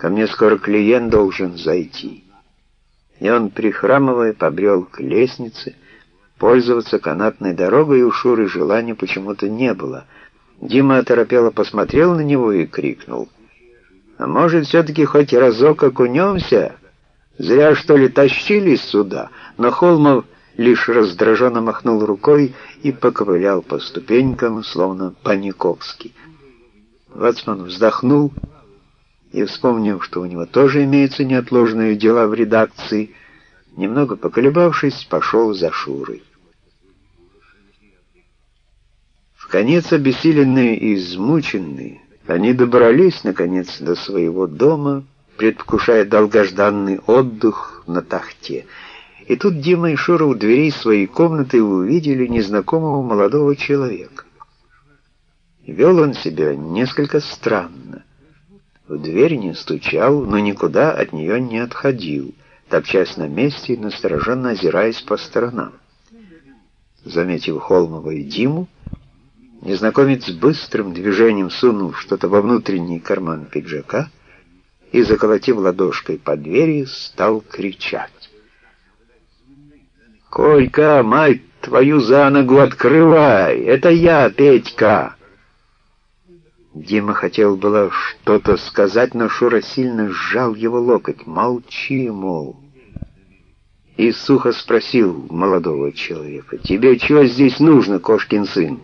Ко мне скоро клиент должен зайти. И он, прихрамывая, побрел к лестнице. Пользоваться канатной дорогой у Шуры желания почему-то не было. Дима оторопело посмотрел на него и крикнул. «А может, все-таки хоть разок окунемся? Зря, что ли, тащились сюда?» Но Холмов лишь раздраженно махнул рукой и поковылял по ступенькам, словно Паниковский. Вацман вздохнул и, вспомнив, что у него тоже имеются неотложные дела в редакции, немного поколебавшись, пошел за Шурой. В конец обессиленные и измученные, они добрались, наконец, до своего дома, предвкушая долгожданный отдых на тахте. И тут Дима и Шура у дверей своей комнаты увидели незнакомого молодого человека. Вел он себя несколько странно. В дверь не стучал, но никуда от нее не отходил, топчась на месте и настороженно озираясь по сторонам. Заметив Холмова и Диму, незнакомец быстрым движением сунул что-то во внутренний карман пиджака и, заколотив ладошкой по двери, стал кричать. «Колька, мать твою за ногу открывай! Это я, Петька!» Дима хотел было что-то сказать, но Шура сильно сжал его локоть. «Молчи, мол!» И сухо спросил молодого человека, «Тебе чего здесь нужно, кошкин сын?»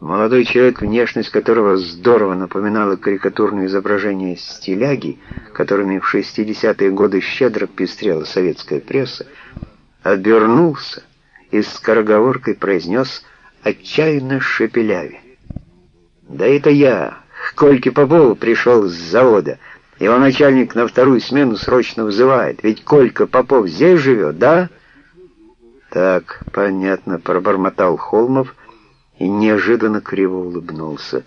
Молодой человек, внешность которого здорово напоминала карикатурное изображение стиляги, которыми в 60-е годы щедро пестрела советская пресса, обернулся и с скороговоркой произнес отчаянно шепеляве. Да это я, к Кольке Попову пришел с завода. Его начальник на вторую смену срочно вызывает. Ведь Колька Попов здесь живет, да? Так, понятно, пробормотал Холмов и неожиданно криво улыбнулся.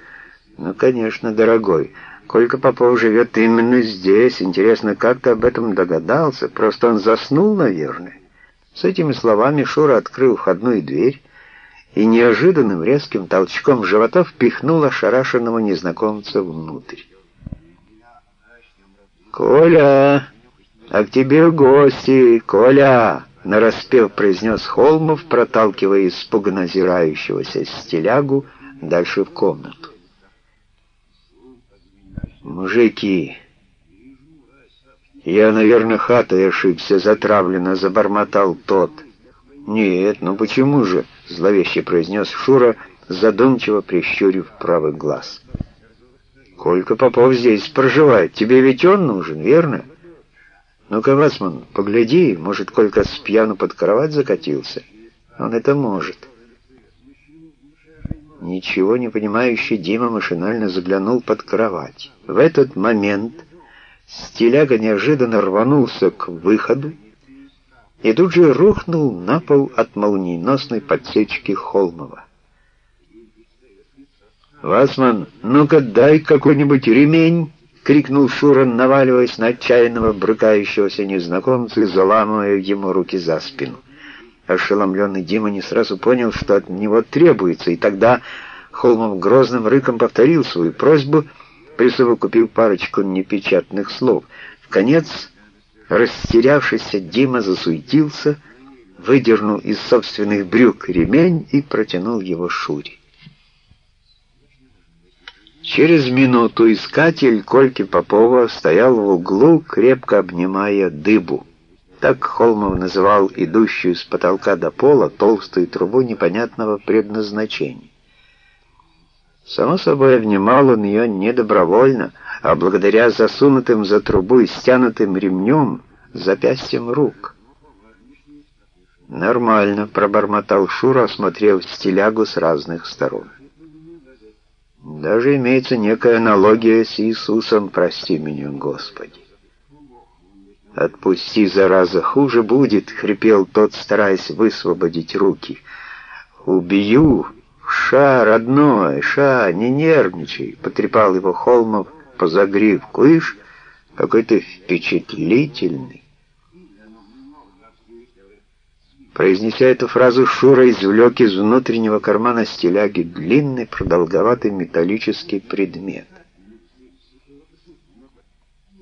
Ну, конечно, дорогой, Колька Попов живет именно здесь. Интересно, как ты об этом догадался? Просто он заснул, наверное. С этими словами Шура открыл входную дверь и неожиданным резким толчком живота впихнул ошарашенного незнакомца внутрь. «Коля, а к тебе гости, Коля!» — нараспев произнес Холмов, проталкивая испуганно озирающегося стилягу дальше в комнату. «Мужики, я, наверное, хатой ошибся, затравленно забормотал тот. Нет, ну почему же?» — зловеще произнес Шура, задумчиво прищурив правый глаз. «Колька Попов здесь проживает. Тебе ведь он нужен, верно? Ну-ка, Вацман, погляди, может, Колька с пьяну под кровать закатился? Он это может». Ничего не понимающий Дима машинально заглянул под кровать. В этот момент стиляга неожиданно рванулся к выходу, и тут же рухнул на пол от молниеносной подсечки Холмова. «Васман, ну-ка дай какой-нибудь ремень!» — крикнул Шура, наваливаясь на отчаянного брыкающегося незнакомца и заламывая ему руки за спину. Ошеломленный Дима не сразу понял, что от него требуется, и тогда Холмов грозным рыком повторил свою просьбу, присовокупив парочку непечатных слов. В конец Растерявшийся Дима засуетился, выдернул из собственных брюк ремень и протянул его Шуре. Через минуту искатель Кольки Попова стоял в углу, крепко обнимая дыбу. Так Холмов называл идущую с потолка до пола толстую трубу непонятного предназначения. Само собой, обнимал он ее не добровольно, а благодаря засунутым за трубу и стянутым ремнем запястьем рук. «Нормально», — пробормотал Шура, осмотрев стилягу с разных сторон. «Даже имеется некая аналогия с Иисусом, прости меня, Господи». «Отпусти, зараза, хуже будет», — хрипел тот, стараясь высвободить руки. «Убью!» «Ша, родной, Ша, не нервничай!» — потрепал его Холмов по загривку. «Ишь, какой ты впечатлительный!» Произнеся эту фразу, Шура извлек из внутреннего кармана стиляги длинный продолговатый металлический предмет.